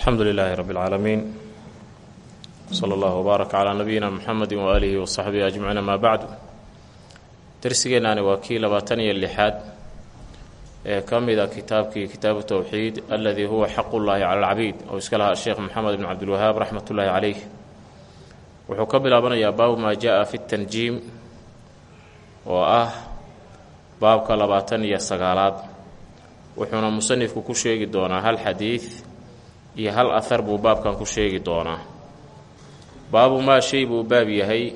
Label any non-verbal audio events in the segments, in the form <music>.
alxamdu lilaahi rabi اlcaalamiin sala allahu wbaarak calaa nabiyina muxamedi waaalihi wasaxbihi ajmaciin amaa bacdu darsigeennaani waa kii labaatan iyo lixaad ee ka mida kitaabkii kitaabu towxiid aladii huwa xaqullaahi cala alcabiid oo iska lahaa sheekh moxamed bn cabdilwahaab raxmat ullaahi caleyh wuxuu ka bilaabanayaa baabu maa jaa fi tanjiim oo ah baabka labaatan iyo sagaalaad. Wuxuuna musanifku ku sheegi doonaa hal xadiid iyo hal ahar buu baabkan ku sheegi doonaa. Baabu maa shay buu baab yahay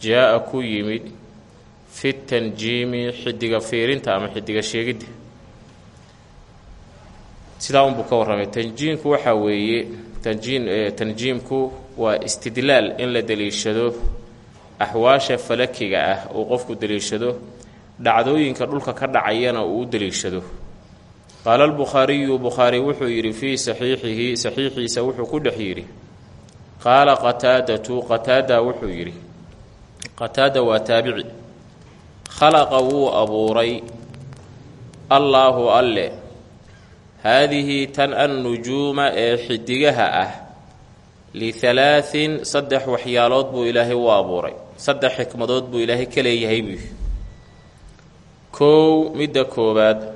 jaa-a ku yimid fi tanjiimi xidiga fiirinta ama xidiga sheegidda. Sidaa unbuu ka warramay tanjiimku waxaa weeye tanjiin tanjiimku waa istidlaal in la deliishado axwaasha falakiga ah uu qofku deliishado dhacdooyinka dhulka ka dhacayana uu u deliishado qaala albukhaariyu bukhaari wuxuu yidhi fii saxiixihi saxiixiisa wuxuu ku dhex yidhi qaala qataadatu qataada wuxuu yidhi qataada waa taabici khalaqa wuu abuuray allaahu alle haadihi tan annujuuma ee xidigaha ah lihalaatin saddex waxyaalood buu ilaahay u abuuray saddex xikmadood buu ilaahay ka leeyahay buu kow midda koowaad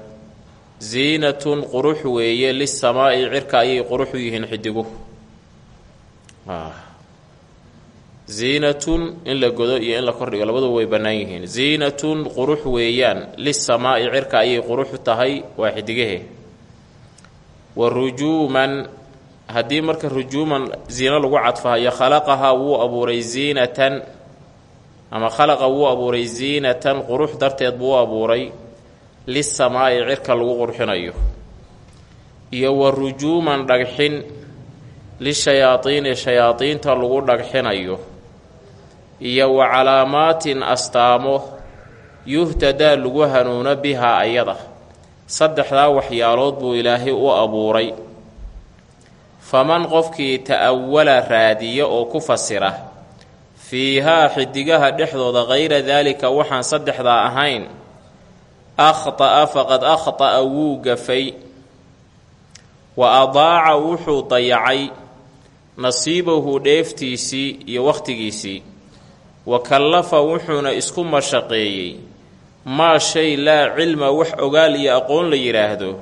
ziinatun qurux weeye lisamaa'i cirka ayay qurux u yihiin xidiguhu ziinatun in la godo iyo in la kordhigo labaduba way bannaan yihiin. Ziinatun qurux weeyaan lisamaa'i cirka ayay quruxu tahay waa xidigahe. Wa rujuuman haddii marka rujuuman ziino lagu cadfahayo khalaqahaa wuu abuuray ziinatan ama khalaqa wuu abuuray ziinatan qurux darteed buu abuuray lisamaa'i cirka lagu qurxinayo iyo wa rujuuman dhagxin lishayaadiini shayaadiinta lagu dhagxinayo iyo wa calaamaatin astaamo yuhtadaa lagu hanuuno bihaa ayada saddexdaa waxyaalood buu ilaahay u abuuray faman qofkii ta'awala raadiya oo ku fasira fiihaa xidigaha dhexdooda kayra daalika waxaan saddexdaa ahayn akhta'a faqad akhta'a wuu gafay wa adaaca wuxuu dayacay nasiibahu dheeftiisii iyo wakhtigiisii wa kallafa wuxuuna isku mashaqeeyey maa shay laa cilma wax ogaal iyo aqoon la yidhaahdo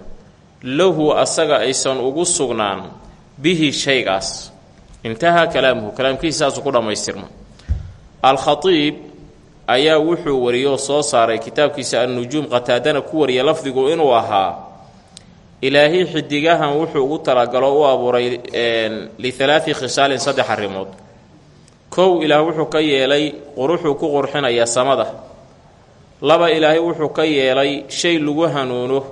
lahu asaga aysan ugu sugnaan bihi shaygaas intahaa kalaamuhu kalaamkiisa saasuu ku dhammaystirma al-khatiib ayaa wuxuu wariyoo soo saaray kitaabkiisa annujuum qataadana ku wariya lafdigu inuu ahaa ilaahay xidigahan wuxuu ugu talagalo u abuuray lihalaati khisaalin saddex arrimood. Kow ilaah wuxuu ka yeelay quruxuu ku qurxinaya samada. Laba ilaahay wuxuu ka yeelay shay lagu hanuuno.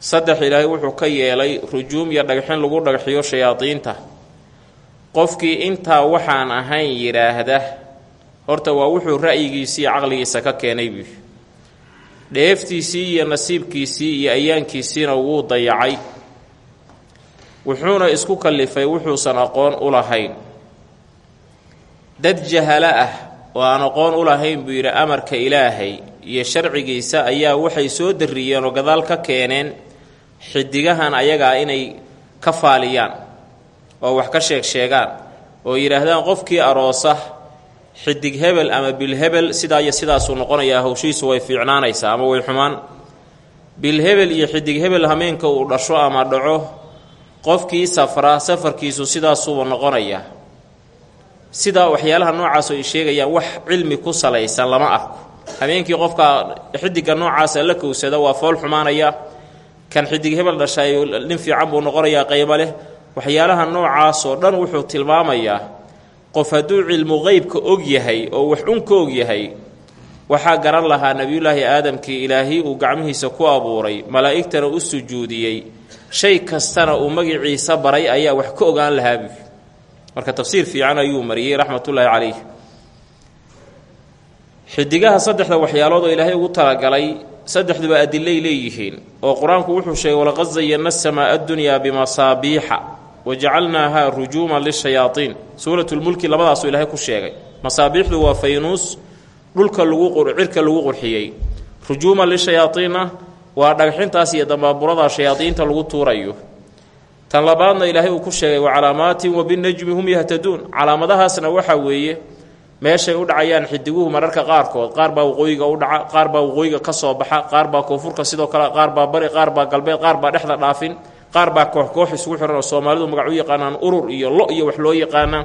Saddex ilaahay wuxuu ka yeelay rujuum iyo dhagxin lagu dhagxiyo shayaadiinta. Qofkii intaa waxaan ahayn yidhaahda horta waa wuxuu ra'yigiisii caqligiisa ka keenay buu dheeftiisii iyo nasiibkiisii iyo ayaankiisiina wuu dayacay. Wuxuuna isku kallifay wuxuusan aqoon u lahayn. Dad jahalo ah oo aan aqoon u lahayn buu yidhi amarka ilaahay iyo sharcigiisa ayaa waxay soo darriyeen oo gadaal ka keeneen xidigahan ayagaa inay ka faaliyaan oo wax ka sheeg sheegaan oo yidhaahdaan qofkii aroosa xidig hebel ama bilhebel sidaa iyo sidaasuu noqonayaa hawshiisu way fiicnaanaysaa ama way xumaan. Bilhebel iyo xidig hebel hameenka uu dhasho ama dhaco qofkii safraa safarkiisu sidaasuuba noqonayaa sidaa waxyaalaha noocaas ay sheegayaan wax cilmi ku salaysan lama arko. Habeenkii qofka xidigga noocaasa la kowsada waa fool xumaanaya. Kan xidig hebel dhashay nin fiican buu noqonayaa qaybo leh. Waxyaalaha noocaasoo dhan wuxuu tilmaamayaa qof hadduu cilmu qeybka og yahay oo wax un ka og yahay waxaa garan lahaa nebiyullaahi aadamkii ilaahay uu gacmihiisa ku abuuray malaa'igtana u sujuudiyey shay kastana uu magiciisa baray ayaa wax ka ogaan lahaabu marka tafsiir fiican ayuu mariyey raxmatullaahi calayh. Xidigaha saddexda waxyaalood oo ilaahay ugu talagalay saddexduba adilay leeyihiin oo qur'aanku wuxuu sheegay walaqad zayanna asamaa'a addunyaa bimasaabiixa wajacalnaahaa rujuuman lishayaaiin suuratulmulki labadaasuu ilaahay ku sheegay. Masaabiixdu waa faynuus dhulka lagu cirka lagu qurxiyey. Rujuuman lishayaaiinna waa dhagxintaas iyo dambaaburada shayaadiinta lagu tuurayo. Tan labaadna ilaahay uu ku sheegay wa calaamaatin wa binajmi hum yahtaduun calaamadahaasna waxaa weeye meeshay u dhacayaan xidiguhu mararka qaarkood. Qaar baa waqooyiga u dhaca qaar baa waqooyiga ka soo baxa qaar baa koonfurka sidoo kale qaar baa bari qaar baa galbeed qaar baa dhexda dhaafin qaar baa koox koox isugu xiran oo soomaalidu magac u yaqaanaan urur iyo lo iyo wax loo yaqaanaa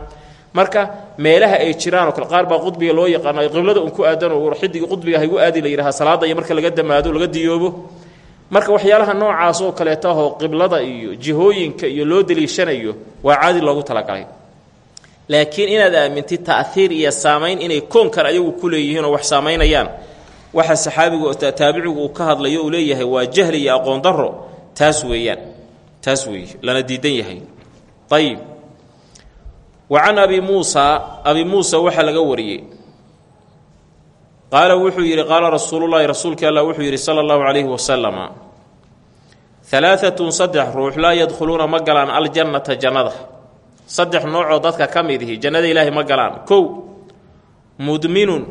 marka meelaha ay jiraan oo kale qaar baa qudbiga loo yaqaano ay qiblada un ku aadan oo xidiga qudbiga haygu aadi la yidhaha salaada iyo marka laga damaado laga diyoobo. Marka waxyaalaha noocaas oo kaleeta ahoo qiblada iyo jihooyinka iyo loo deliishanayo waa caadi loogu talagalay. Laakiin inaad aamintid ta'hiir iyo saamayn inay koonkan ayagu ku leeyihiin oo wax saamaynayaan. Waxa saxaabigu taabicigu uu ka hadlayo uu leeyahay waa jahli iyo aqoon darro taas weeyaan taas weeye lana diidan yahay. Ayib wa can abi muusa abi muusa waxaa laga wariyey. Qaala wuxuu yidhi qaala rasuulullaahi rasuulkii allah wuxuu yidhi sala allahu calayhi wasalama halaaatun saddex ruux laa yadkhuluuna ma galaan aljannata jannada. Saddex noocoo dadka ka mid ihi jannada ilaahay ma galaan. Kow mudminun.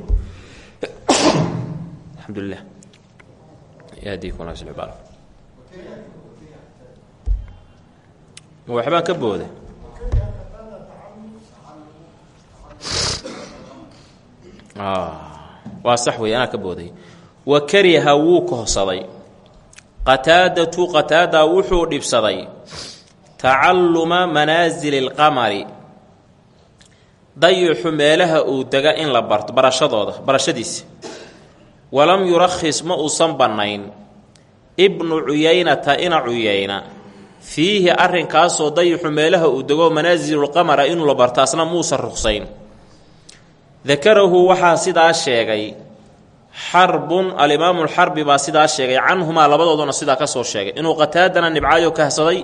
<coughs> Alxamdulilah ma waxbaan ka booda waa sax wey anaa ka booday. Wa kariha wuu kohsaday qataadatu qataada wuxuu dhibsaday. Tacalluma manaasili lqamari dayixu meelaha uu dega in la barto barashadooda barashadiisa. Walam yurakhis ma uusan bannayn. Ibnu cuyaynata ina cuyayna fiihi arrinkaasoo dayixu meelaha uu dego manaasilulqamara inuu la barto asna muusan ruqsayn. Dakarahu waxaa sidaa sheegay xarbun alimaamuulxarbi baa sidaa sheegay canhumaa labadooduna sidaa ka soo sheegay. Inuu qataadana nibcaayo kahsaday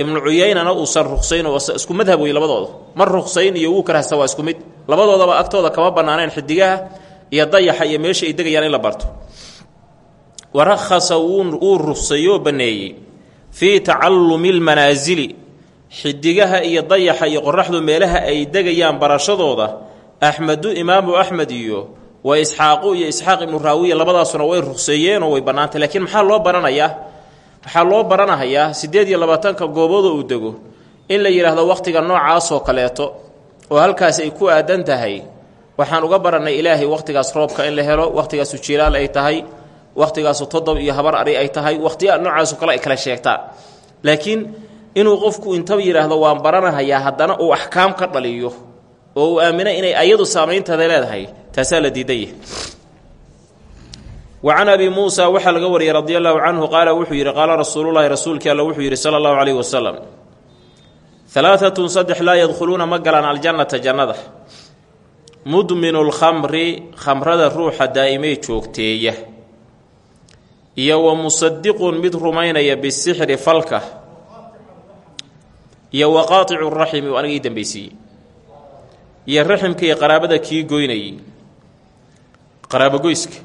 ibnu cuyaynana uusan ruqsayn oo isku madhab wey labadooda. Mar ruqsayn iyo wuu karhasta waa isku mid. Labadoodaba agtooda kama bannaaneen xidigaha iyo dayaxa iyo meesha ay degayaan in la barto. Warakhasa wuu ruqsayoo banneeyey fii tacallumi lmanaasili xidigaha iyo dayaxa iyo qoraxdu meelaha ay degayaan barashadooda axmedu imaamu axmed iyo wa isxaaqu iyo isxaaq ibnu raawiya labadaasuna way ruqseeyeenoo way bannaantay. Laakiin maxaa loo baranayaa waxaa loo baranahayaa siddeed iyo labaatanka goobooda uu dego in la yidhaahdo wakhtiga noocaasoo kaleeto oo halkaas ay ku aadan tahay. Waxaan uga barannay ilaahay wakhtigaas roobka in la helo waktigaasu jilaal ay tahay wakhtigaasu todob iyo habar ari ay tahay wakhtiya noocaasoo kale ay kala sheegtaa laakiin inuu qofku inta yidhaahdo waan baranahayaa haddana uu axkaam ka dhaliyo oo uu aaminay inay ayadu saamaynteeda leedahay. Taasaa la diidaya wa can abi muusa waxaa laga wariyey radi allahu canhu qaala wuxuu yidhi qaala rasuululahi rasuulkii alla wuxuu yidhi sala allahu calayhi wasalam halaaatun saddex laa yadkhuluuna ma galaan aljannata jannada. Mudminu lkhamri khamrada ruuxa daa'imee joogteeya iyo wa musadiqun mid rumaynaya bisixri falka iyo wa qaaticu raximi oo aniga ii dambaysiiyey iyo raximka iyo qaraabada kii goynayay qaraabogoyska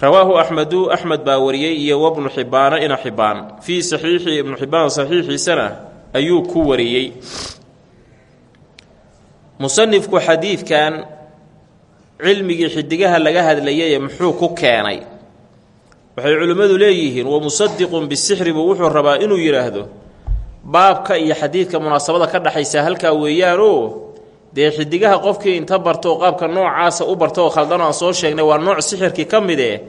rawaahu axmedu axmed baa wariyey iyo wabnu xibbaana ina xibbaan. Fii saxiixi ibnu xibbaan saxiixiisana ayuu ku wariyey. Musanifku xadiidkan cilmigii xidigaha laga hadlayaye muxuu ku keenay waxay culimmadu leeyihiin wa musadiqun bisixri buu wuxuu rabaa inuu yidhaahdo baabka iyo xadiidka munaasabada ka dhexaysa halkaa weeyaanoo dee xidigaha qofkii inta barto oo qaabka noocaasa u barto oo khaldan aan soo sheegnay waa nooc sixirkii ka mid eh.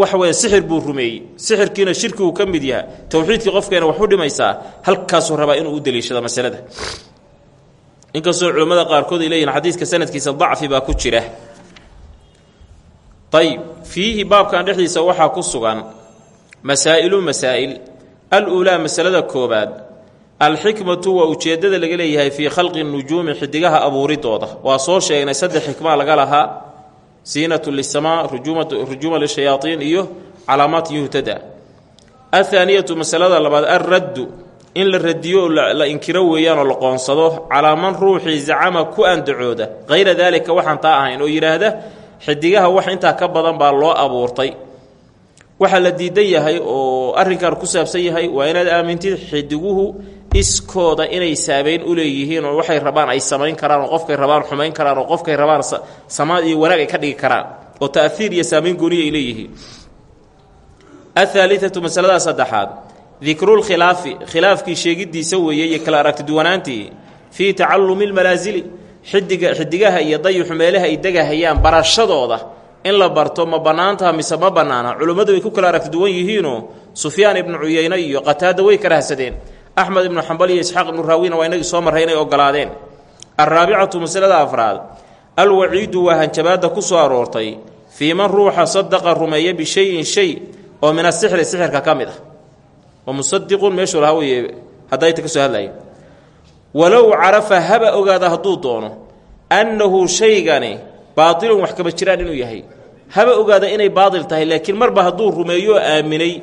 Waxa weya sixir buu rumeeyey. Sixirkiina shirki uu ka mid yaha towxiidkii qofkeena wax u dhimaysaa halkaasuu rabaa inuu u deliishado masalada. Inkastoo culimmada qaarkood ay leeyihiin xadiidka sanadkiisa dacfi baa ku jira ayib fiihi baabkan dhexdiisa waxaa ku sugan masaa'ilu masaa'il. Al-uulaa masalada koobaad alxikmatu waa ujeeddada laga leeyahay fii khalqi nujuumi xidigaha abuuridooda. Waa soo sheegnay saddex xikmaa laga lahaa siinatu lisamaa rujuuma lishayaaiin iyo calaamaat yuhtada. Athaaniyatu masalada labaad alraddu in la radiyo la inkiro weeyaan oo la qoonsado calaa man ruuxii zacama ku andacooda hayra daalika waxaan taa ahayn oo yidhaahda xidigaha wax intaa ka badan baa loo abuurtay. Waxaa la diidan yahay oo arrinkan ku saabsan yahay waa inaad aamintid xidiguhu iskooda inay saameyn u leeyihiin oo waxay rabaan ay samayn karaan oo qofkay rabaan xumayn karaan oo qofkay rabaan samaad iyo wanaag ay ka dhigi karaan oo ta'hiir iyo saamayn gooniya ay leeyihiin. Athaalithatu masalada saddexaad dikrulkhilaafi khilaafkii sheegiddiisa weeye iyo kala aragtiduwanaantii fii tacallumi lmalaasili xidiga xidigaha iyo dayixu meelaha ay degahayaan barashadooda. In la barto ma bannaantaha mise ma bannaana culimmadu way ku kala aragti duwan yihiinoo sufyaan ibnu cuyeyne iyo qataada way karahsadeen axmed ibnu xambal iyo isxaaq ibnu raawina waa inagii soo marray inay ogolaadeen alraabicatu masalada afraad alwaciidu waa hanjabaadda ku soo aroortay. Fii man ruuxa sadaqa rumeeya bishayin shay oo min asixri sixirka ka mid ah. Wa musadiqun meeshuu lahaa weye haddayta ka soo hadlaya walow carafa haba ogaada hadduu doono annahu shaygani baatilun wax kaba jiraan inuu yahay. Haba ogaada inay baatil tahay laakiin marba hadduu rumeeyo aaminay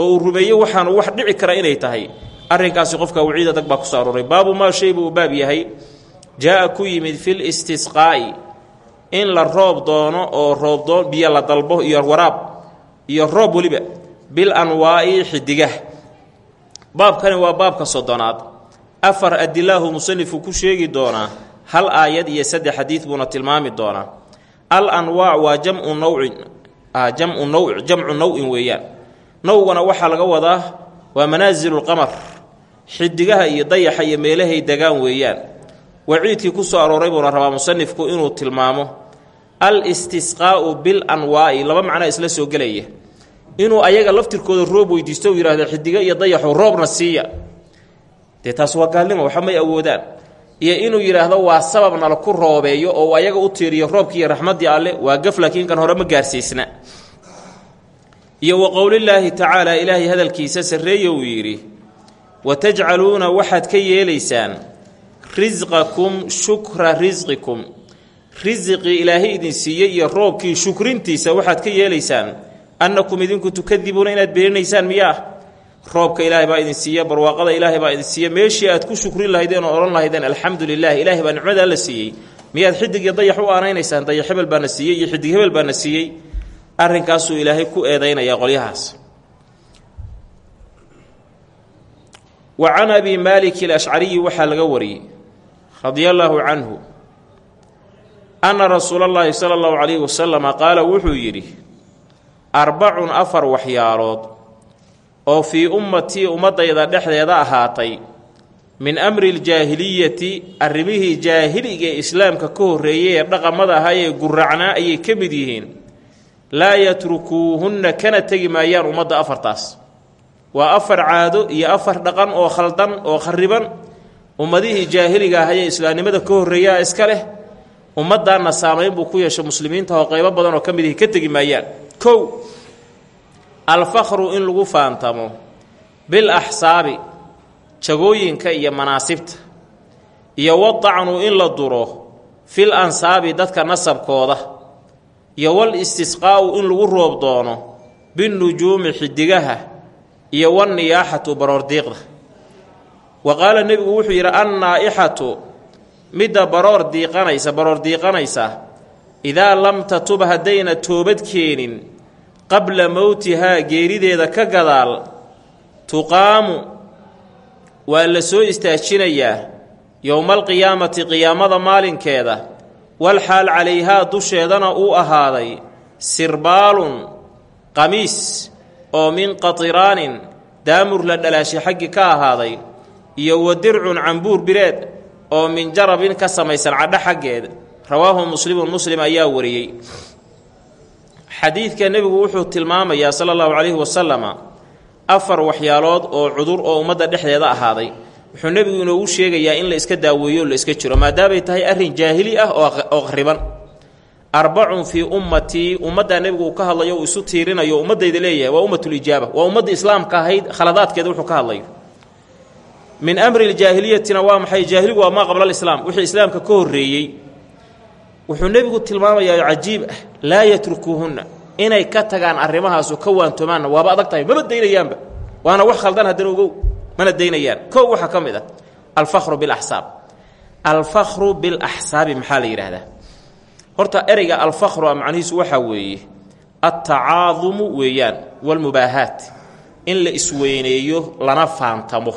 oo uu rumeeyo waxaanu wax dhici kara inay tahay. Arrinkaasi qofka waciid adag baa ku soo arooray. Baabu maa shay buu baab yahay jaa-a ku yimid fil istisqaa'i in la roob doono oo roobdoon biyo la dalbo iyo waraab iyo roob weliba bil anwaa'i xidigah baabkani waa baabka soddonaad afar adilaahu musanifu ku sheegi doonaa hal aayad iyo saddex xadiid buuna tilmaami doonaa al anwaac waa jamcu nawcin jamcu nawc jamcu naw-in weeyaan. Nawgana waxaa laga wadaa waa manaasilulqamar xidigaha iyo dayaxa iyo meelahay degaan weeyaan. Waciidkii ku soo arooray buuna rabaa musanifku inuu tilmaamo al istisqaa'u bil anwaa'i laba macnaa isla soo gelaya. Inuu ayaga laftirkooda roob weydiisto u yidhahda xidigo iyo dayaxu roobna siiya dee taas waa gaalnimo waxa may awoodaan. Iyo inuu yidhaahdo waa sabab nala ku roobeeyo oo ayaga u tiiriyo roobkii iyo raxmaddii alle waa gaf kan hore ma gaarsiisna. Iyo wa qowlillaahi tacaala ilaahay hadalkiisa sarreeye uu yidhi wa tajcaluuna waxaad ka yeelaysaan risqakum shukra risqikum risiqii ilaahay idin siiyey iyo roobkii shukrintiisa waxaad ka yeelaysaan annakum idinku tukadibuuna inaad beeninaysaan miyaa roobka ilaahay baa idin siiya barwaaqada ilaahay baa idin siiya. Meeshii aad ku shukrin lahaydeen oo odhan lahaydeen alxamdu lilah ilaahay baa nicmadaa la siiyey. Miyaad xidig iyo dayax u aanaynaysaan dayax hebel baana siiyey iyo xidig hebel baana siiyey. Arrinkaasuu ilaahay ku eedaynayaa qolyahaas. Wa can abi maaliki alashcariyi waxaa laga wariyey radia allaahu canhu anna rasuula allaahi sala allahu calayhi wasalama qaala wuxuu yidhi arbacun afar waxyaalood oo fii ummatii ummaddayda dhexdeeda ahaatay min amri ljaahiliyati arrimihii jaahiliga ee islaamka ka horreeyay ee dhaqamada ahaa ee guracnaa ayay ka mid yihiin laa yatrukuuhunna kana tegi maayaan ummadda afartaas. Waa afar caado iyo afar dhaqan oo khaldan oo khariban ummadihii jaahiliga ahay ee islaamnimada ka horreeyaa iska leh ummaddaanna saamayn buu ku yeeshay muslimiinta oo qaybo badan oo ka mid ihi ka tegi maayaan. Kow alfakhru in lagu faantamo bil axsaabi jagooyinka iyo manaasibta iyo wadacnu in la duro fil ansaabi dadka nasabkooda iyo wal istisqaa'u in lagu roob doono binnujuumi xidigaha iyo wanniyaaxatu baroordiiqda. Wa qaala nebigu wuxuu yidhi annaa'ixatu midda baroor diiqanaysa baroor diiqanaysa idaa lam tatub haddayna toobad keenin qabla mowtihaa geerideeda ka gadaal tuqaamu waa la soo istaajinayaa yowmaalqiyaamati qiyaamada maalinkeeda walxaal calayhaa dusheedana uu ahaaday sirbaalun qamiis oo min qatiraanin daamur la dhalaashay xaggi ka ahaaday iyo wa dircun cambuur bireed oo min jarabin ka samaysan cadho xaggeed rawaahu muslimun muslim ayaa wariyey xadiidka nebigu wuxuu tilmaamayaa sala allahu calayhi wasalama afar waxyaalood oo cudur oo ummadda dhexdeeda ahaaday. Wuxuu nebigu inoogu sheegayaa in la iska daaweeyo o la iska jiro. Maadaamay tahay arrin jaahili ah oo qariban arbacun fii ummatii ummaddaa nebigu uu ka hadlayo isu tiirinayo ummaddayda leeyahay waa ummatulijaaba waa ummadda islaamka ahayd khaladaadkeeda wuxuu ka hadlayo min amri ljaahiliyatina waa maxay? Jaahiligu waa maa qabla alislaam wixii islaamka ka horreeyey wuxuu nebigu tilmaamayaa oo cajiib ah laa yatrukuuhunna inay ka tagaan arrimahaasu ka waantoomaanna waaba adag tahay maba daynayaanba. Waana wax khaldan haddana ogow mana daynayaan kow waxaa ka mid ah alfakhru bilaxsaab. Alfakhru bilaxsaabi maxaa la yidhaahdaa? Horta ereyga alfakhru a macnihiisu waxaa weeye altacaadumu weeyaan walmubaahaat. In la isweyneeyo lana faantamo.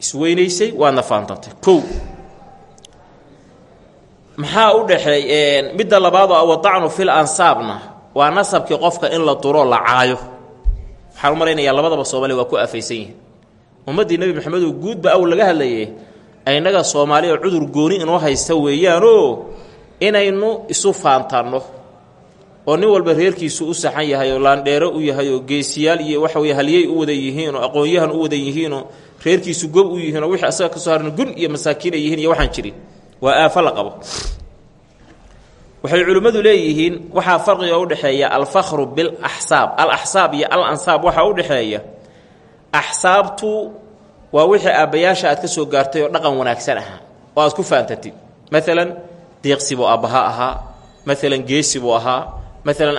Isweynaysay waadna faantantay kow maxaa u dhexeey midda labaadoo awadacnu fil ansaabna. Waa nasabkii qofka in la duro la caayo. Waxaan u malaynayaa labadaba soomaaliya waa ku aafaysan yihiin. Ummaddii nebi maxamed oo guudba awl laga hadlayay innaga soomaali oo cudur gooni inoo haysta weeyaanoo inaynu isu faantanno. Oo nin walba reerkiisu u saxan yahay oo laandheero u yahay oo geesiyaal iyo waxa weye halyey u wadan yihiin oo aqoon-yahan u wadan yihiinoo reerkiisu gob u yihiin oo wixii asaga ka soo harna gun iyo masaakiin ay yihiin iyo waxaan jirin waa aafo la qabo. Waxay culimmadu leeyihiin waxaa farqiga u dhexeeya alfakhru bilaxsaab al axsaab iyo al ansaab waxaa u dhexeeya axsaabtu waa wixii aabbayaasha aad ka soo gaartay oo dhaqan wanaagsan ahaa oo aad ku faantantid maalan deeqsi buu aabbaha ahaa maalan geesi buu ahaa maalan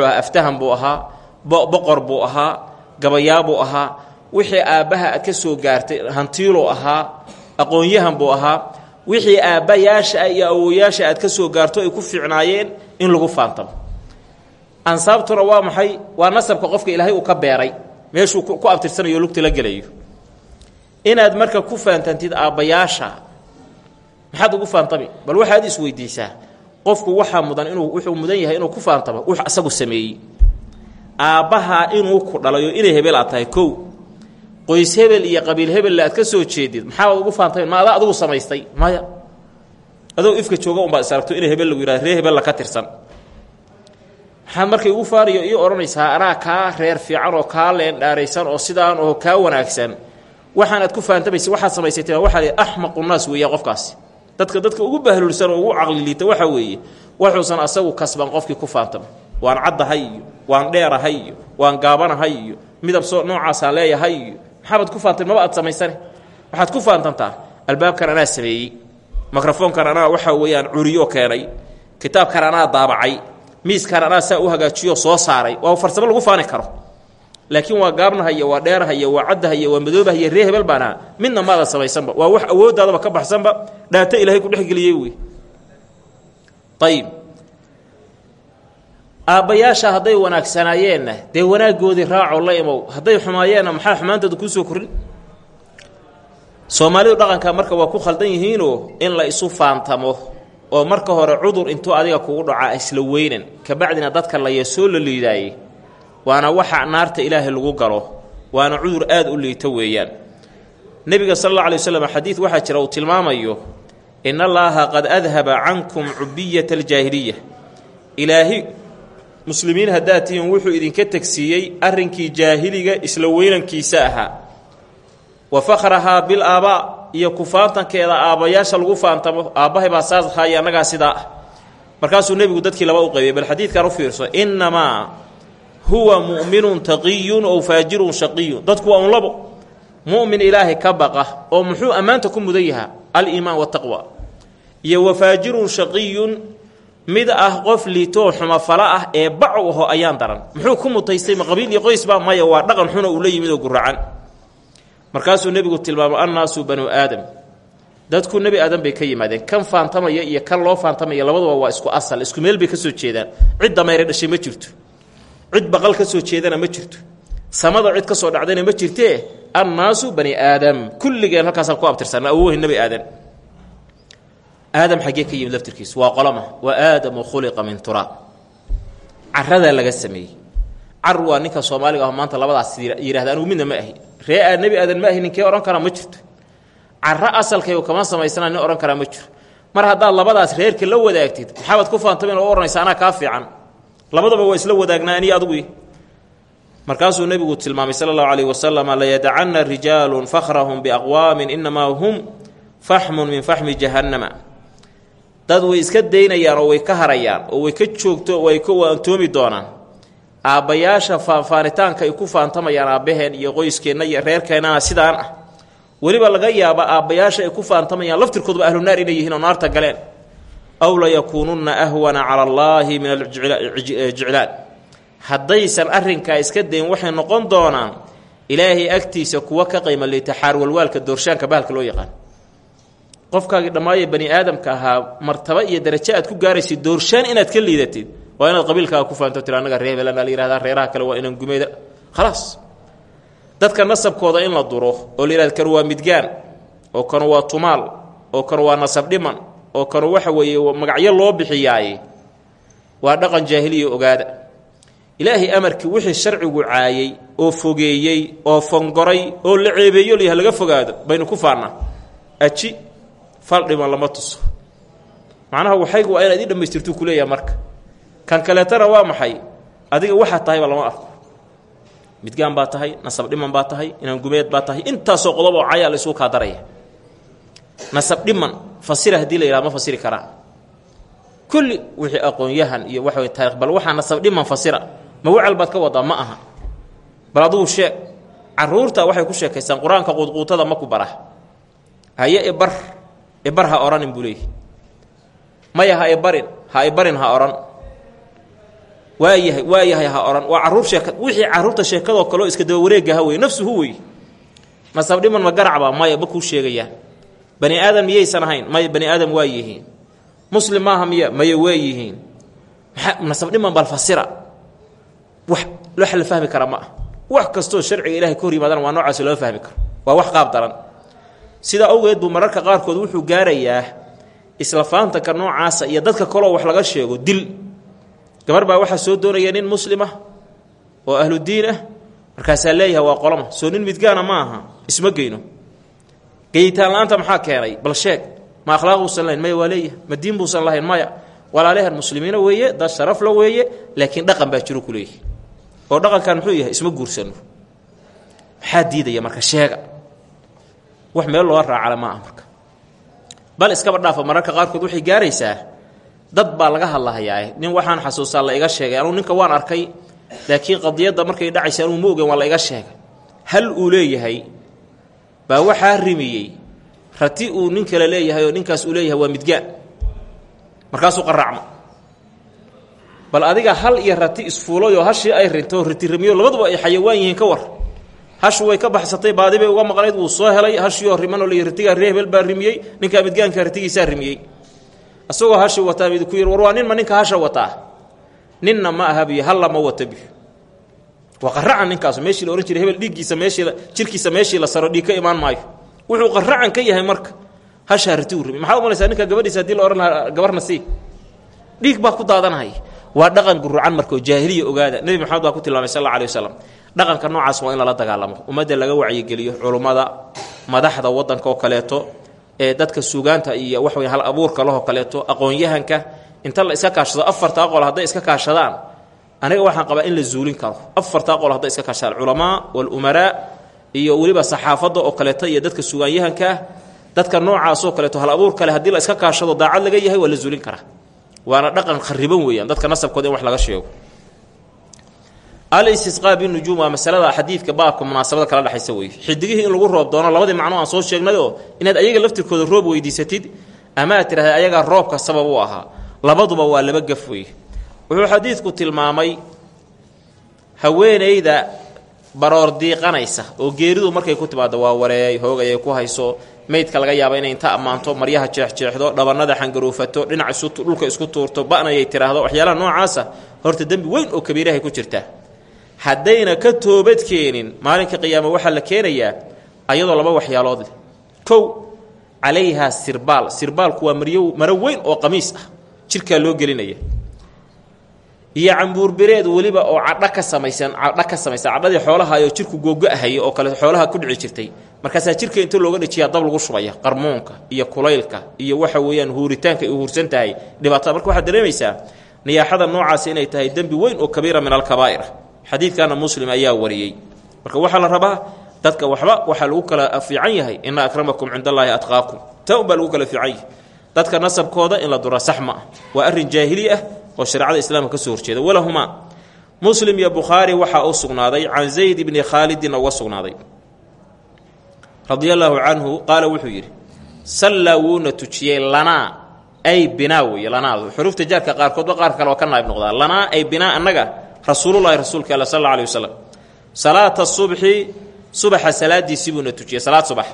ahaa aftahan ahaa boqor ahaa gabayaa buu ahaa. Wixii aabbaha aad ka soo gaartay hantiiluu ahaa aqoon-yahan buu ahaa wixii aabbayaasha iyo awoyaasha aad ka soo gaarto ay ku fiicnaayeen in lagu faantamo. Ansaabtuna waa maxay waa nasabka qofka ilaahay uu ka beeray meeshuu ku abtirsanayo lugta la gelayo. Inaad marka ku faantantid aabbayaasha maxaad ugu faantami? Bal waxaad isweydiisaa qofku waxaa mudan inuu wuxuu mudan yahay inuu ku faantamo wux asagu sameeyey. Aabbahaa inuu ku dhalayo inay hebel aad tahay kow qoys hebel iyo qabiil hebelle aad ka soo jeedid maxaabaad ugu faantami ma adaa adugu samaystay. Maya. Adoo ifka jooga unbaad is aragto inay hebel lagu yihahdo ree hebella ka tirsan. Maxaad markay ugu faanayo ii odhanaysaa anaa kaa reer fiican oo kaa leendhaaraysan oo sidaan oo kaa wanaagsan. Waxaanaad ku faantamaysa waxaad samaysatay waxaa axmaqu naas weeya qofkaasi dadka dadka ugu bahlulsan oo ugu caqliliita waxaa weeye waxuusan asagu kasban qofkii ku faantama waan caddahay waan dheerahay waan gaabanahay midab soo noocaasaan leeyahay maxaabaad ku faantay maba aad samaysane. Waxaad ku faantantaa. Albaabkan anaa sameeyey. Mikrofoonkan anaa waxaa weeyaan curiyo keenay. Kitaabkan anaa daabacay. Miiskan anaa saa u hagaajiyo soo saaray. Waa farsamo lagu faani karo. Laakiin waa gaabnahaya waa dheerahaya waa caddahaya waa madoobahaya ree hebel baan ahaa midna maadan samaysanba. Waa wax awooddaadaba ka baxsanba. Dhaato ilaahay ku dhexgeliyey wey ayib aabbayaasha hadday wanaagsanaayeenna dee wanaaggoodii raacoo la imow hadday xumaayeenna maxaa xumaantooda kuusoo korin soomaalidu dhaqanka marka waa ku khaldan yihiinoo in la isu faantamo oo marka hore cudur intuu adiga kugu dhaca isla weynan kabacdina dadka la yeesoo la liidaayey waana waxa naarta ilaahay lagu galo waana cudur aad u liito weeyaan. Nebiga sal alla alay waslam xadiid waxaa jira uu tilmaamayo in allaaha qad adhaba cankum cubiyata aljaahiliya. Ilaahi muslimiin haddaad tihiin wuxuu idinka tegsiiyey arrinkii jaahiliga isla weynankiisa ahaa. Wa fakhrahaa bil aabaa iyo kufaantankeeda aabbayaasha lagu faantamo aabbahay baa saas ahaayo annagaa sidaa. Ah markaasuu nebigu dadkii laba u qaybiyey bal xadiidkan u fiirso innamaa huwa mu'minun taqiyun ow faajirun shaqiyun. Dadku waa un labo. Mu'min ilaahay ka baqa oo muxuu ammaanta ku mudan yahaa aliimaan wataqwa iyo wa faajirun shaqiyun mid ah qof liitoo xumafala ah ee bacu aho ayaan daran. Muxuu ku mutaystay ma qabiil iyo qoysba maya waa dhaqan xuna uu la oo guracan markaasuu nebigu tilmaamo annaasu banuu aadam. Dadku nebi aadam bay ka yimaadeen kan faantamaya iyo kan loo faantamaya labaduba waa isku asal isku meel bay ka soo jeedaan. Cid damayre dhashay ma jirto. Cid baqal ka soo jeedana ma jirto. Samada cid ka soo dhacdayna ma jirtee? Annaasu bani aadam. Kulligeen halkaasaan ku abtirsanna awohi nebi aadan aadam xaggee ka yimid laftirkiisu. Waa qolama wa aadamu khuliqa min turaab caradaa laga sameeyey. Car waa ninka soomaaliga ah maanta labadaas yidhahda anigu midna ma ahi. Ree nebi aadan ma ahi ninkee odhan karaa ma jirto. Caro asalkaygu kama samaysana nin odhan karaa ma jiro. Mar haddaad labadaas reerka la wadaagtid maxaabaad ku faantamin oo odhanaysa anaa kaa fiican. Labadaba waa isla wadaagnaa aniyo adugu markaasuu nebigu tilmaamay sala allahu calayh wasalam layadacanna rijaalun fakhrahum biaqwaamin inamaa hum faxmun min faxmi jahannama dad way iska daynayaan oo way ka harayaan oo way ka joogto way ka waantoomi doonaan. Aabbayaasha faanfaanitaanka ay ku faantamayaan aabbaheen iyo qoyskeenna iyo reerkeennana sidaan ah. Weliba laga yaaba aabbayaasha ay ku faantamayaan laftirkooduba ahlu naar inay yihiin oo naarta galeen. Aw layakuununna ahwana cala allaahi min aljiclaan haddaysan arrinkaa iska dayn waxay noqon doonaan ilaahay agtiisa kuwa ka qiima liita xaarwalwaalka doorshaanka bahalka loo yaqaan qofkaagii dhammaaye bani aadamka ahaa martaba iyo darajo aad ku gaaraysid doorshaan inaad ka liidatid waa inaad qabiilkaaga ku faanto tira annaga ree hebelana la yihahdaa reeraha kale waa inaan gumeeda khalaas. Dadka nasabkooda in la duro oo la yihahda kanu waa midgaan oo kanu waa tumaal oo kanu waa nasab dhiman oo kanu waxa weeye magacyo loo bixiyaaye waa dhaqan jaahiliya ogaada. Ilaahay amarkii wixii sharcigu caayey oo fogeeyey oo fongoray oo la ceebeeyo laga fogaado baynu ku faannaa aji fal dhiman lama tuso. Macnaha waxaygu waa inaad ii dhammaystirtuu ku leeyaha marka. Kan kaleetana waa maxay? Adiga waxaa tahayba lama arko. Midgaan baa tahay nasab dhiman baa tahay inaan gumeed baa tahay intaasoo qodob oo cayaa la isugu kaa daraya. Nasab dhiman fasira haddii la yidhaha ma fasiri karaa kulli wixii aqoon-yahan iyo waxa taarikh bal waxaa nasab dhiman fasira. Ma wacal baad ka wadaa ma aha. Bal adugu sheeg carruurta waxay ku sheekaystaan qur'aanka ma ku bara haye ibar ibar ha odhanin buu leeyahy maya ha ibarin ha ibarin ha odhan waayahay waayahay ha odhan waa carruur sheeka wixii carruurta sheekadoo kaleo iska daba wareegaha wey nafsuhu wey nasab dhiman ma garacba maya ma kuu bani aadam miyaysan ahayn maya bani aadam waa muslim maaha miya maya waa yihiin. Maxaa nasab dhiman bal fasira. Wax wax la fahmi kara ma ah. Wax kastoo sharciga ilahay ka hor waa noocaas loo fahmi karo. Waa wax qaab daran sidaa awgeed buu mararka qaarkood wuxuu gaarayaa isla faantanka noocaasa iyo dadka kaloo wax laga sheego dil. Gabar baa waxaa soo doonaya nin muslim ah oo ahludiin ah markaasaa leeyahay waa qolama soo nin midgaana ma aha isma geyno. Geyitaan la'aanta maxaa keenay? Bal sheeg ma akhlaaq buusan lahayn maya waa leeyahay. Ma diin buusan lahayn maya. Walaalehan muslimiina weeye dad sharafla weeye laakiin dhaqan baa jiro ku leeyahay. Oo dhaqankan muxuu yahay isma guursano maxaa diidaya marka sheega wax meel looga raacala ma ah marka. Bal iskaba dhaafa mararka qaarkood waxay gaaraysaa dad baa laga hadlahayaa nin waxaan xasuustaa la iga sheegay anugu ninka waan arkay laakiin qadiyadda markay dhacaysa anugu ma ogen waa la iga sheegay. Hal uu leeyahay baa waxaa rimiyey rati uu nin kale leeyahay oo ninkaas uu leeyahay waa midgaan markaasuu qaraacma bal adiga hal iyo rati isfuulayoo hashii ay rinto ritirimiyo labaduba ay xayawaan yihiin ka war hashu way ka baxsatay baadi uga maqnayd wuu soo helay hashiioo rimanoo la ritigaa ree baa rimiyey ninkaa midgaanka ritigiisaa rimiyey. Isagoo hashi wataa ku yir war waa ninma ninka hasha wataa? Ninna ma aha biyo ma wata biyo. Waa qaracan ninkaasu meeshii la jiray hebel dhiiggiisa meeshii jirkiisa meeshii la saro dhiig ka maayo. Wuxuu qaracan ka yahay marka hashaa riti u rimi maxaa u malaysaa ninka gabadhiisa haddii la gabarna sii. Dhiig baa ku daadanahaya waa dhaqan gurucan markao jaahiliya ogaada. Nebi maxamed baa ku tilmaamay sal alla alih wasalam dhaqanka noocaas waa in lala dagaalamo. Ummadda laga wacyigeliyo culummada madaxda waddanka oo kaleeto ee dadka suugaanta iyo wax wey hal abuurka lahoo kaleeto aqoon-yahanka inta la iska kaashado afartaa qol hadday iska kaashadaan aniga waxaan qabaa in la zuulin karo. Afartaa qol hadday iska kaashadaan culamaa walumaraa iyo weliba saxaafadda oo kaleeto iyo dadka sugaanyahankaah dadka noocaasoo kaleeto hal abuur kale haddii la iska kaashado daacad laga yahay waa la zuulin karaa waana dhaqan khariban weeyaan. Dadka nasabkooda in wax laga sheego. Alistisqaa binujuum waa masalada xadiidka baabka munaasabada kala dhexaysa weeye xidigihii in lagu roob doono labadii macno aan soo sheegnayoo inaad ayaga laftirkooda roob weydiisatid ama aad tidhahda ayagaa roobka sabab u ahaa. Labaduba waa laba gaf weeye wuxuu xadiidku tilmaamay haweenayda baroor diiqanaysa oo geeridu markay ku timaado waa wareey hoogayay ku hayso meydka laga yaaba inay inta ammaanto maryaha jeexjeexdo dhabannada xangaruufato dhinac dhulka isku tuurto ba'nayay tidhaahdo waxyaalaha noocaasa horta dembi weyn oo kabiirahay ku jirtaa. Haddayna ka toobadkeenin maalinka qiyaame waxaa la keenayaa ayadoo laba waxyaalood leh. Kow calayhaa sirbaal sirbaalku waa maryo maro weyn oo qamiis ah. Jirkaa loo gelinaya iyo cambuurbireed weliba oo cadho ka samaysan cadho ka samaysan cadhadii xoolaha ayoo jirku googo-ahaya oo kale xoolaha ku dhici jirtay. Markaasaa jirka inta looga dhajiyaa dab lagu shubaya qarmuunka iyo kulaylka iyo waxa weeyaan huuritaanka ay huursan tahay. Dhibaatada marka waxaad dareemaysaa niyaaxada noocaasi inay tahay dembi weyn oo kabiira min alkabaa'ir. Xadiidkana muslim ayaa wariyey. Marka waxaa la rabaa dadka waxba waxaa lagu kala fiican yahay ina akramakum cind allaahi atqaakum. Ta un baa lagu kala fiican dadka nasabkooda in la dura sax ma ah. Waa arrin jaahili ah oo shareecada islaamka ka soo horjeeda. Walahumaa muslim iyo bukhaari waxaa u sugnaaday can zayd bni khaalidin uga sugnaaday. Radia allaahu canhu qaala wuxuu yidhi sallaa wuuna tujiyey lanaa ay binaa weeye lanaadu xuruufta jaarka qaarkoodba qaar kale oo ka naayib noqdaa lanaa ay binaa annaga rasuululahi rasuulka alla sal alla alih wasalam salaata subxi subaxa salaadiisii buuna tujiyey salaad subax.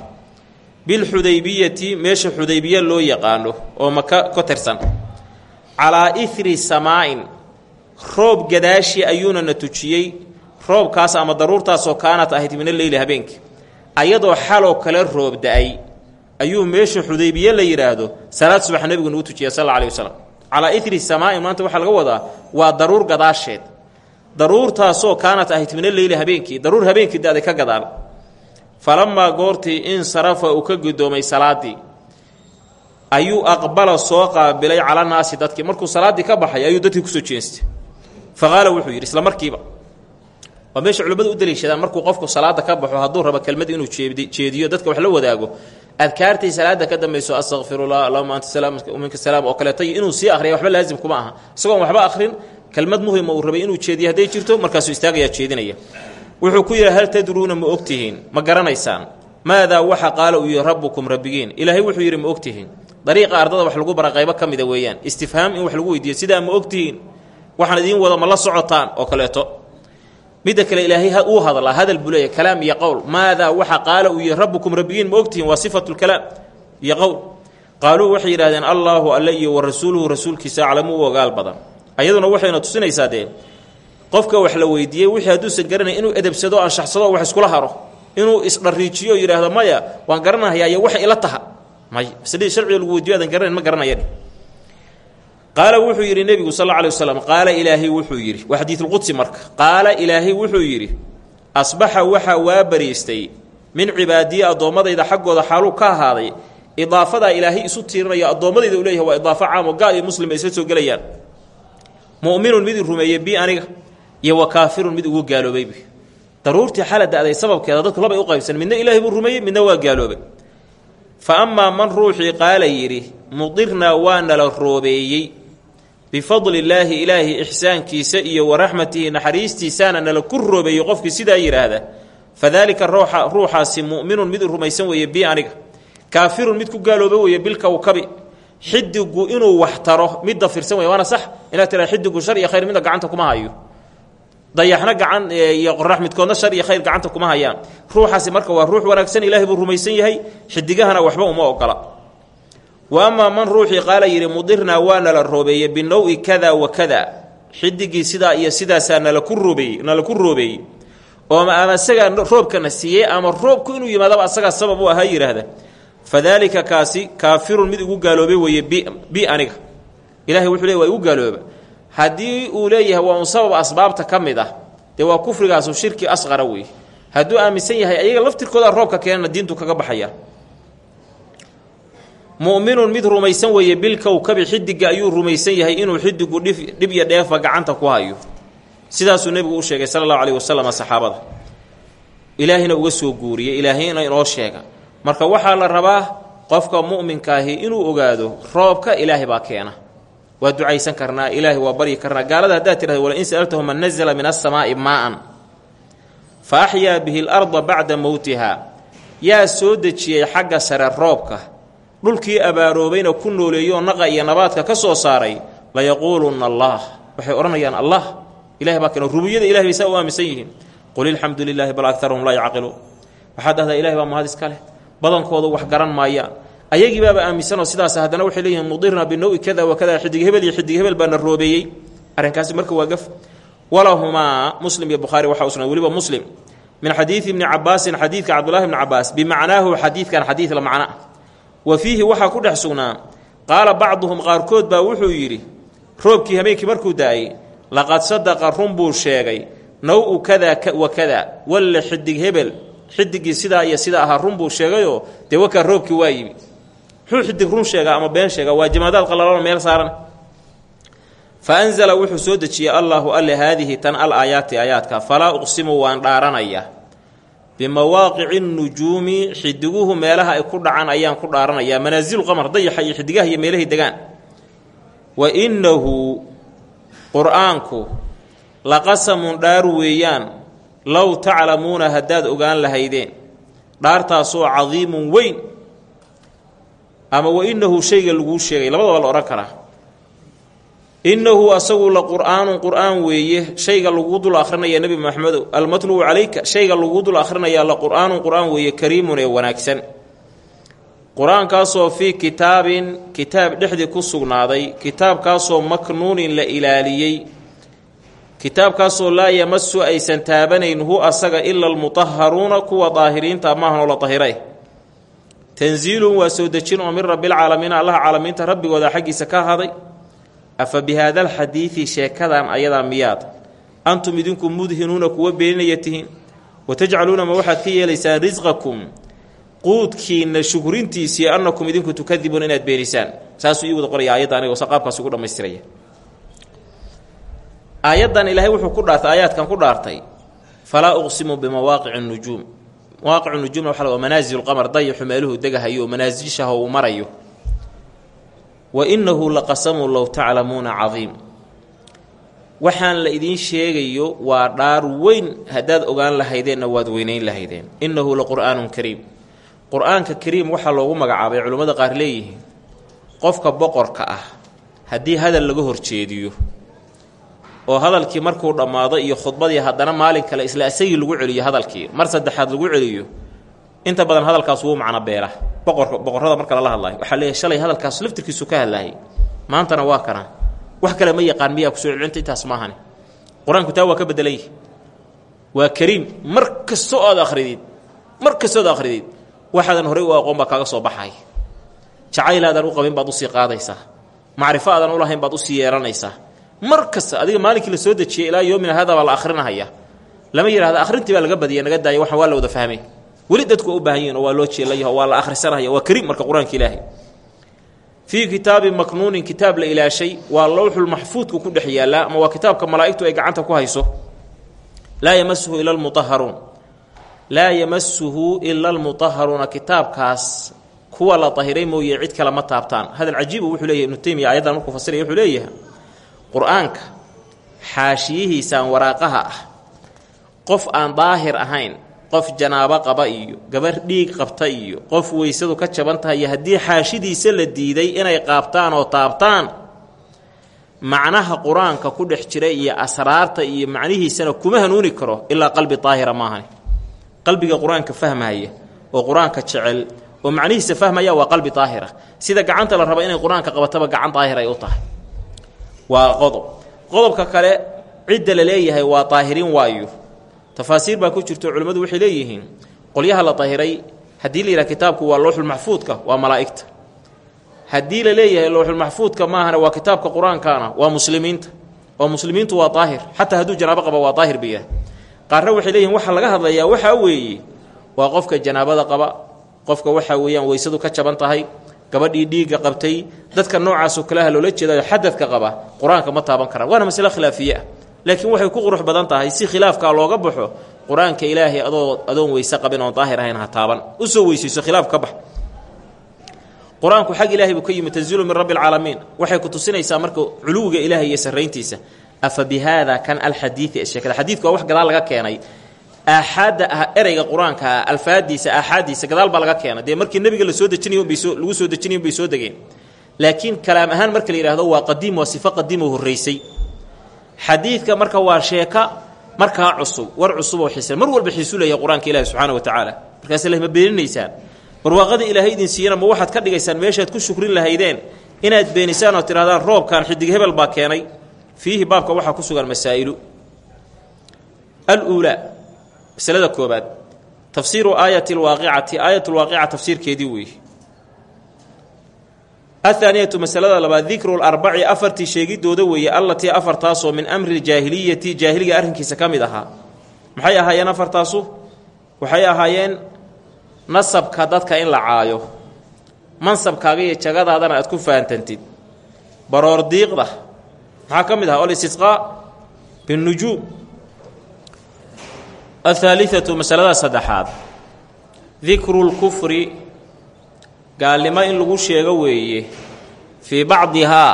Bilxudaybiyati meesha xudaybiya loo yaqaano oo maka ka tirsan calaa iri samaa'in roob gadaashii ayuuna na tujiyey roobkaas ama daruurtaasoo kaanat ahayd mina leyli habeenkii ayadoo xaloo kale roob da'ay ayuu meesha xudaybiye la yidhaahdo salaad subax nebigu nagu tujiyay sal alla alih wasalam calaa iri samaa'in maanta waxaa laga wadaa waa daruur gadaasheed. Daruurtaasoo kaanat ahayd mina leyli habeenkii daruur habeenkii da-day ka gadaal. Falamaa goortii insarafa uu ka guddoomay salaaddii ayuu aqbala soo qaabilay cala naasi dadkii. Markuu salaaddii ka baxay ayuu dadkii ku soo jeestay. Fa wuxuu yidhi isla markiiba. Waa meesha culimmadu u daliishadaan markuu qofku salaada ka baxo hadduu rabo kelmad inuu jeediyo dadka wax la wadaago adkaartay salaada ka dambayso astaqfirullah allahuma anta salaam minka salaam oo kaleeto inuu sii akhriya waxba laazim kuma aha. Isagoon waxba akhrin kelmad muhima uu rabay inuu jeediyo hadday jirto markaasuu istaagayaa jeedinaya. Wuxuu ku yidhi hal tadruuna ma ogtihiin? Ma garanaysaan. Maadaa waxa qaala uu rabbukum rabbigiin. Ilaahay wuxuu yidhi ma ogtihiin dariiqa ardada wax lagu bara qaybo ka mida weeyaan. Istifhaam in wax lagu weydiiyo sidaa ma ogtihiin waxaan idiin wada ma la socotaan oo kaleeto. Midda kale ilaahay uu hadlaa hadal buu leeyahy kalaam iyo qowl maadaa waxa qaala uu yihi rabbukum ma ogtihiin waa sifatulkalaam iyo qowl qaaluu waxay yidhahdeen allaahu alle iyo wa rasuuluhu rasuulkiisa aclamu u ogaal badan. Ayaduna waxayna tusinaysaa dee qofka wax la weydiiyey wixii hadduusan garanay inuu edebsado anshaxsado wax iskula haro inuu isdhariijiyo yidhaahdo maya waan garanahayaa iyo waxa ila taha may maslihii sharciga lagu weydiyo adan garanayn ma garanaya qaala wuxuu yidhi nebigu sal alla alay waslam qaala ilaahay wuxuu yidhi waa xadiidulqudsi marka. Qaala ilaahay wuxuu yidhi asbaxa waxaa waa bariistay min cibaadiyi addoommadayda xaggooda xaaluu ka ahaaday. Idaafadaa ilaahay isu tiirinayo addoommadayda u leeyahay waa idaafo caamo gaal iyo muslim ay isla soo gelayaan. Mu'minun mid i rumeeyey bi aniga iyo wa kaafirun mid ugu gaaloobayb daruurtii xala da-day sababkeeda dadku labay u qaybsan midna ilaahay buu rumeeyey midna waa gaaloobay fa amaa man ruuxii qaala yidhi mudirnaa waa nala roobeeyey. Bifadli illaahi ilaahi ixsaankiisa iyo wa raxmatihi naxariistiisaana nala ku roobeeyey qofkii sidaa yidhaahda. Fadaalika ruuxa ruuxaasi mu'minun mid rumaysan weeye bi aniga. Kaafirun mid ku gaalooba weeye bilkawkabi xidigu inuu wax taro midda firsan wey waana sax. Inaad tiraa xidigu shar iyo khayr midna gacanta kuma hayo dayaxna gacan iyo qorax midkoodna shar iyo khayr gacanta kuma hayaan. Ruuxaasi marka waa ruux wanaagsan ilaahay buu rumaysan yahay xidigahana waxba uma ogola. Wa amaa man ruuxii qaala yidhi mudirnaa waa nala roobeeyey binawi kada wa kada. Xidigii sidaa iyo sidaasaa nala ku roobeeyey nala ku roobeeyey oo ama isagaa roobkana siiyey ama roobku inuu yimaadaba asagaa sabab u ahaa yidhaahda. Fadaalika kaasi kaafirun mid igu gaaloobay weeye bi aniga. Ilahay wuxuu leey waa igu gaalooba haddii uu leeyahay waa un sabab asbaabta ka mid ah dee waa kufrigaasu shirki asqara wey hadduu aaminsan yahay ayaga laftirkooda roobka keenana diintu kaga baxaya. Mu'minun mid rumaysan weeye bilkowkabi xidiga ayuu rumaysan yahay inuu xidigu dhib iyo dheefa gacanta ku hayo. Sidaasuu nebigu u sheegay sala allahu alayh wasalam saxaabada. Ilaahina uga soo guuriyey ilaahayna inoo sheega. Marka waxaa la rabaa qofka mu'minkaahi inuu ogaado roobka ilaahay baa keena waa ducaysan karnaa ilaahay waa baryi karnaa. Gaalada haddaad tirahdo wala in sa'altahum man nazla min asamaa'i maa'an fa axyaa bihi larda bacda mowtiha yaa soo dejiyey xagga sare roobka dhulkii abaaroobayna ku nooleeyoo naqa iyo nabaadka ka soo saaray layaquulunna allah waxay odhanayaan allah ilahay baa keena rububiyada ilahay bay saa u aaminsan yihiin. Qul ilxamdu lilaahi bal akarahum laa yacqiluun waxaad dhahdaa ilahay baa mahad iska badankoodu wax garan maayaan ayagii baaba aaminsanoo sidaas haddana waxay leeyihiin mudirna binawi kada wa kada xidig hebel iyo xidig hebel baana roobeeyey. Arrinkaasi marka waa gaf. Muslim iyo bukhaari waxaa usnaa weliba muslim min xadiidi ibni cabaasin xadiidka cabdullahi bni cabaas bimacnaahu xadiidkan xadiid la macna wa fiihi waxaa ku dhex sugnaa qaala bacduhum qaarkood wuxuu yidhi roobkii habeenkii markuu da'ay laqad sadaqa run buu sheegay naw-u kada wa kada walle xidig hebel xidigii sidaa iyo sidaa ahaa run buu sheegayoo dee wakaa roobkii waa muxuu xidig run sheegaa ama been sheegaa waa jamaadaad qalalano meel saaran fa anzala wuxuu soo dejiyey allaahu alle haadihi tan al aayaati aayaadka falaa uqsimu waan dhaaranaya. Bimawaaqici nujuumi xidiguhu meelaha ay ku dhacaan ayaan ku dhaaranayaa manaazilu qamar dayaxa iyo xidigaha iyo meelahay degaan. Wa innahu qur'aanku laqasamun dhaar weeyaan low taclamuuna haddaad ogaan lahaydeen. Dhaartaasoo cadiimun weyn ama wa innahu shayga laguu sheegay labadaba la odhan karaa. Innahu asagu la qur'aanun qur'aan weeye shayga laguu dul akhrinaya nebi maxamedow almatlubu calayka shayga laguu dul akhrinayaa la qur'aanun qur'aan weeye kariimun ee wanaagsan. Qur'aankaasoo fii kitaabin kitaab dhexdii ku sugnaaday kitaabkaasoo maknuunin la ilaaliyey. Kitaabkaasoo laa yamasu aysan taabanayn hu asaga ila almutaharuuna kuwa daahiriinta maahanoo la dahiray tanziilun waa soo dejin oo min rabbilcaalamiina allaha caalamiinta rabbigooda xaggiisa ka ahaaday afa bi haada alxadiidi sheekadan ayadaa miyaad? Antum idinku mudhinuuna kuwa beeninaya tihiin. Watajcaluuna ma waxaad ka yeelaysaan risqakum quudkiinna shukrintiisii annakum idinku tukadibuuna inaad beenisaan. Saasuu ii wada qoraya aayadda anigo qaabkaas ugu dhammaystiraya. Aayaddan ilaahay wuxuu ku dhaartay aayaadkan ku dhaartay falaa uqsimu bimawaaqici nujuum mawaaqicu nujuumna waxa la manaasil qamar dayaxu meeluhu degahayo manaasishaha uu marayo wa innahu laqasamu low taclamuuna cadiim waxaan la idiin sheegayo waa dhaar weyn haddaad ogaan lahaydeenna waad weynayn lahaydeen innahu la qur'aanun kariim qur'aanka kariim waxaa loogu magacaabay culimmada qaar leeyihiin qofka boqorka ah haddii hadal laga horjeediyo oo hadalkii markuu dhammaado iyo khudbadii haddana maalin kale isla isagii lagu celiyo hadalkii mar saddexaad lagu celiyo inta badan hadalkaas wuu macno beela boqorka boqorrada marka lala hadlayo waxaa leeyahy shalay hadalkaas laftirkiisu ka hadlaayay maantana waa kana. Wax kale ma yaqaan miyaa ku soo celinta intaas maahane qur'aanku taa waa ka bedelan yihi waa kariim. Mar kastoo aad akhridid mar kastoo aad akhridid waxaadan horey u aqoon baa kaaga soo baxay. Jacaylaadan u qabin baad u sii qaadaysaa. Macrifo aadan u lahayn baad u sii yeelanaysaa mar adiga maalinkii la soo dejiyey ilaa yoomina hada baa la lama yidhahda akhrintii baa laga badiya naga daaya waxaan waa la wada fahmay. Weli dadku u baahan yihiin oo waa loo jeelayaho waa la akhrisanaya waa kariim marka qur'aanka ilaahay. Fii kitaabin maknuunin kitaab la ilaashay waa lowxulmaxfuudku ku dhex ama waa kitaabka malaa'igtu ay gacanta ku hayso. Laa yamasuhu ila almutaharuun laa yamasuhu ila almutaharuuna kitaabkaas kuwa la dahiray mooye cid kale ma taabtaan. Hadal cajiibu wuxuu leeyahy ibnu taymiya ayaddan markuu fasiraya wuxuu leeyahay qur'aanka xaashiyihiisaan waraaqaha ah qof aan daahir ahayn qof janaabo qaba iyo gabar dhiig qabta iyo qof weysadu ka jaban tahay iyo haddii xaashidiisa la diiday inay qaabtaan oo taabtaan macnaha qur'aanka ku dhex jira iyo asraarta iyo macnihiisana kuma hanuuni karo ilaa qalbi daahira maahani qalbiga qur'aanka fahmaya oo qur'aanka jecel oo macnihiisa fahmaya waa qalbi daahira. Sida gacanta la raba inay qur'aanka qabataba gacan daahir ay u tahay waa qodob. Qodobka kale cidda la leeyahay waa daahiriin waayo. Tafaasiir baa ku jirto culimmadu waxay leeyihiin qolyaha la dahiray haddii la yidhaha kitaabku waa lowxulmaxfuudka waa malaa'igta. Haddii la leeyahay lowxulmaxfuudka maahana waa kitaabka qur'aankaana waa muslimiinta. Oo muslimiintu waa daahir xataa hadduu janaabo qaba waa daahir biya qaarna waxay leeyihiin waxaa laga hadlayaa waxaa weeye waa qofka janaabada qaba qofka waxaa weeyaan weysadu ka jaban tahay gabadhii dhiigga qabtay dadka noocaasoo kaleha loola jeedayo xadadka qaba qur'aanka ma taaban karaan. Waana masale khilaafiye ah. Laakiin waxay ku qurux badan tahay si khilaafkaa looga baxo qur'aanka ilaahay adoo adoon weyse qabin oon daahir ahayn ha taaban. Usoo weysayso khilaaf ka bax. Qur'aanku xag ilaahay buu ka yimi tanziilu min rabbi alcaalamiin waxay ku tusinaysaa marka culuwiga ilaahay iyo sarrayntiisa afa bi haada kan alxadiidi sheekada xadiidku waa wax gadaal laga keenay aaxaadda ah ereyga qur'aanka ah alfaadiisa aaxaadiisa gadaal baa laga keena dee markii nebiga la soo dejinayo bay soo lagu soo dejinayo bay soo degeen. Laakiin kalaam ahaan marka la yidhahdo waa qadiim waa sifo qadiim oo horraysay xadiidka marka waa sheeka markaa cusub war cusub oo xiisan mar walba xiisu leeyahay qur'aanka ilaahi wa tacaala. Markaas leh ma beeninaysaan. Barwaaqada ilaahay idin siiyana ma waxaad ka dhigaysaan meeshaad ku shukrin lahaydeen inaad beenisaan oo tidhahdaan roobkan xidig hebel baa keenay. Fiihi baabka waxaa ku sugan masaa'ilu. Aluulaa masalada koobaad tafsiiru aayati alwaaqicati aayat lwaaqica tafsiirkeedii weeye athaaniyatu masalada labaad dikru larbaci afartii sheegidooda weeye allatii afartaasoo min amri ljaahiliyati jaahiliga arrinkiisa ka mid ahaa. Maxay ahaayeen afartaasu? Waxay ahaayeen nasabka dadka in la caayo. Mansabkaaga iyo jagadaadana aad ku faantantid. Baroor diiqda maxaa ka mid ahaa? Alistisqaa binnujuum athaaliatu masalada saddexaad dikru lkufri gaalnimo in lagu sheego weeye fii bacdihaa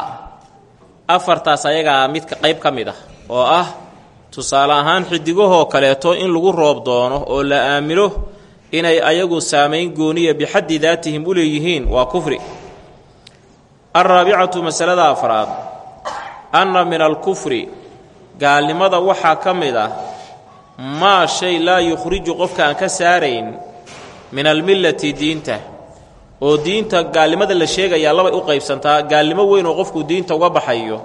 afartaas ayagaa mid qayb ka mid ah oo ah tusaale ahaan xidigahoo kaleeto in lagu roob doono oo la aamino inay ayagu saamayn gooniya bixaddi daatihim u leeyihiin waa kufri alraabicatu masalada afraad anna min alkufri gaalnimada waxaa ka mid ah maa shay laa yukhriju qofka aan ka saarayn min almillati diinta. Oo diinta gaalnimada la sheegayaa labay u qaybsantaa gaalnimo weyn oo qofku diinta uga baxayo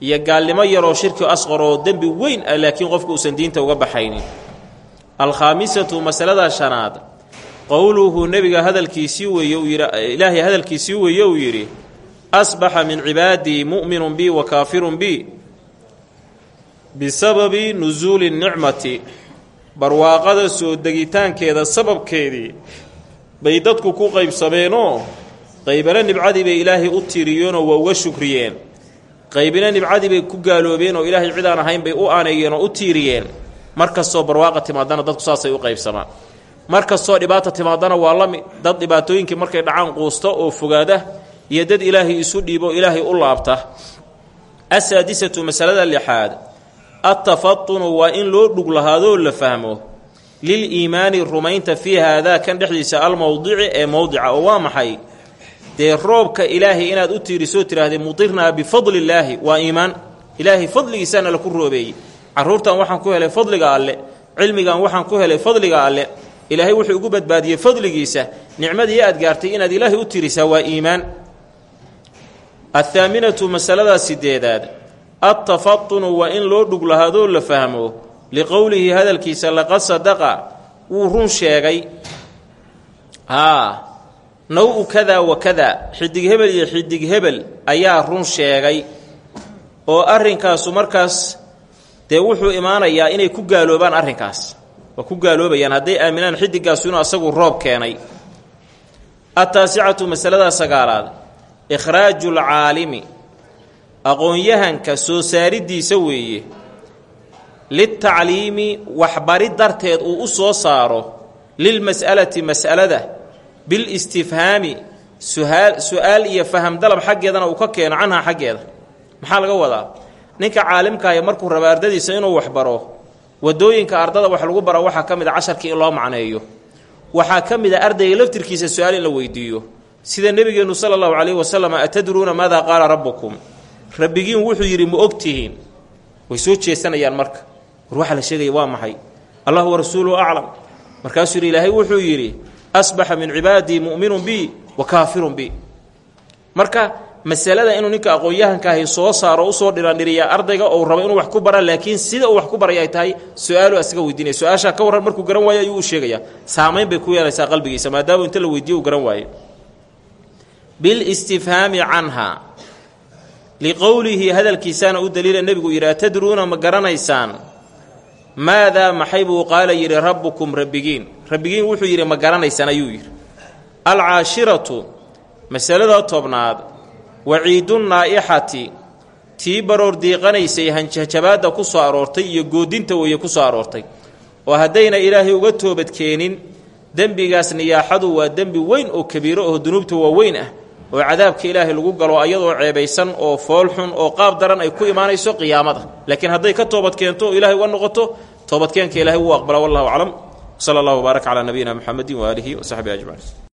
iyo gaalnimo yaroo shirki asqar oo dembi weyn ah laakiin qofku uusan diinta uga baxaynin. Alkhaamisatu masalada shanaad qowluhu nebiga hadalkiisii weeye uu yidhi ilaahay hadalkiisii weeye uu yidhi asbaxa min cibaadii mu'minun bi wa kaafirun bi bisababi nusuuli nicmati barwaaqada soo degitaankeeda sababkeedii bay dadku ku qaybsameenoo qaybana nibcadii bay ilaahay u tiiriyeenoo waa uga shukriyeen. Qaybina nibcadii bay ku gaaloobeen oo ilaahay cid aan ahayn bay u aaneeyeen oo u tiiriyeen. Mar kastoo barwaaqa timaadana dadku saasay u qaybsamaan. Mar kastoo dhibaata timaadana waa la mid dad dhibaatooyinkii markay dhacaan quusta oo fogaada iyo dad ilaahay isu dhiibo ilaahay u laabta. Asaadisatu masalada lixaad attafatunu waa in loo dhug lahaadoo la fahmo lil iimaani rumaynta fii haadaa kan dhexdiisa almowdici ee mowdica oo waa maxay dee roobka ilaahay inaad u tiirisoo tidhaahdee mudirnaa bifadli illaahi waa iimaan ilaahay fadligiisaana laku roobeeyey carruurtan waxaan ku helay fadliga alle cilmigan waxaan ku helay fadliga alle ilaahay wuxuu ugu badbaadiyey fadligiisa nicmadii aad gaartay inaad ilaahay u tirisaa waa iimaan athaaminatu masaladaa sideedaad attafatunu waa in loo dhug lahaadoo la fahmo liqowlihi hadalkiisa laqad sadaqa wuu run sheegay haa naw-u kadaa wa kadaa xidig hebel iyo xidig hebel ayaa run sheegay oo arrinkaasu markaas dee wuxuu imaanayaa inay ku gaaloobaan arrinkaas waa ku gaaloobayaan hadday aaminaan xidigaasu inuu asagu roob keenay attaasicatu masaladaa sagaalaad ikhraaju lcaalimi aqoon-yahanka soo saaridiisa weeye litacliimi waxbari darteed uu u soo saaro lilmas'alati mas'alada bilistifhaami suaal su'aal iyo faham dalab xaggeedana uu ka keeno canhaa xaggeeda. Maxaa laga wadaa? Ninka caalimkaaya markuu raba ardadiisa inuu waxbaro waddooyinka ardada wax lagu bara waxaa ka mid a casharkii in loo macneeyo. Waxaa ka mid a ardayga laftirkiisa su'aal in la weydiiyo. Sida nebigeennu sala allahu calayhi wasalam atadruuna maadaa qaala rabbukum rabbigiin wuxuu yidhi ma ogtihiin way soo jeesanayaan marka. War waxaa la sheegaya waa maxay? Allah wa rasuuluhu aclam markaasuu yidhi ilaahay wuxuu yidhi asbaxa min cibaadii mu'minun bi wa kaafirun bi marka masalada inuu ninka aqoon-yahankaahi soo saaro u soo dhirandhiriya ardayga ou rabo inuu wax ku bara laakiin sida uu wax ku baray ay tahay su'aalu asaga weydiinaya. Su'aashaa ka warran markuu garan waayo ayuu u sheegayaa. Saamayn bay ku yeelaysaa qalbigiisa maadaama inta la weydiiyo uu garan waayo bilistifhaami canha liqowlihi hadalkiisaana u daliila nebigu yidhi atadruuna ma garanaysaan? Maadaa maxay buu qaala yidhi rabbukum rabbigiin. Rabbigiin wuxuu yidhi ma garanaysaan ayuu yidhi. Alcaashiratu masalada tobnaad waciidu naa'ixati tii baroor diiqanaysay hanjajabaadda ku soo aroortay iyo goodinta weeye ku soo aroortay. Oo haddayna ilaahay uga toobadkeenin dembigaas niyaaxadu waa dembi weyn oo kabiiro oo dunuubta waaweyn ah oo cadaabka ilaahay lagu galo ayadoo ceebaysan oo fool xun oo qaab daran ay ku imaanayso qiyaamada. Laakiin hadday ka toobad keento ilaahay uga noqoto toobadkeenka ilahay wuu aqbala wallahu aclam. Sala allahu wbaarak calaa nabiyina muxamedin waaalihi wasaxbihi ajmaciin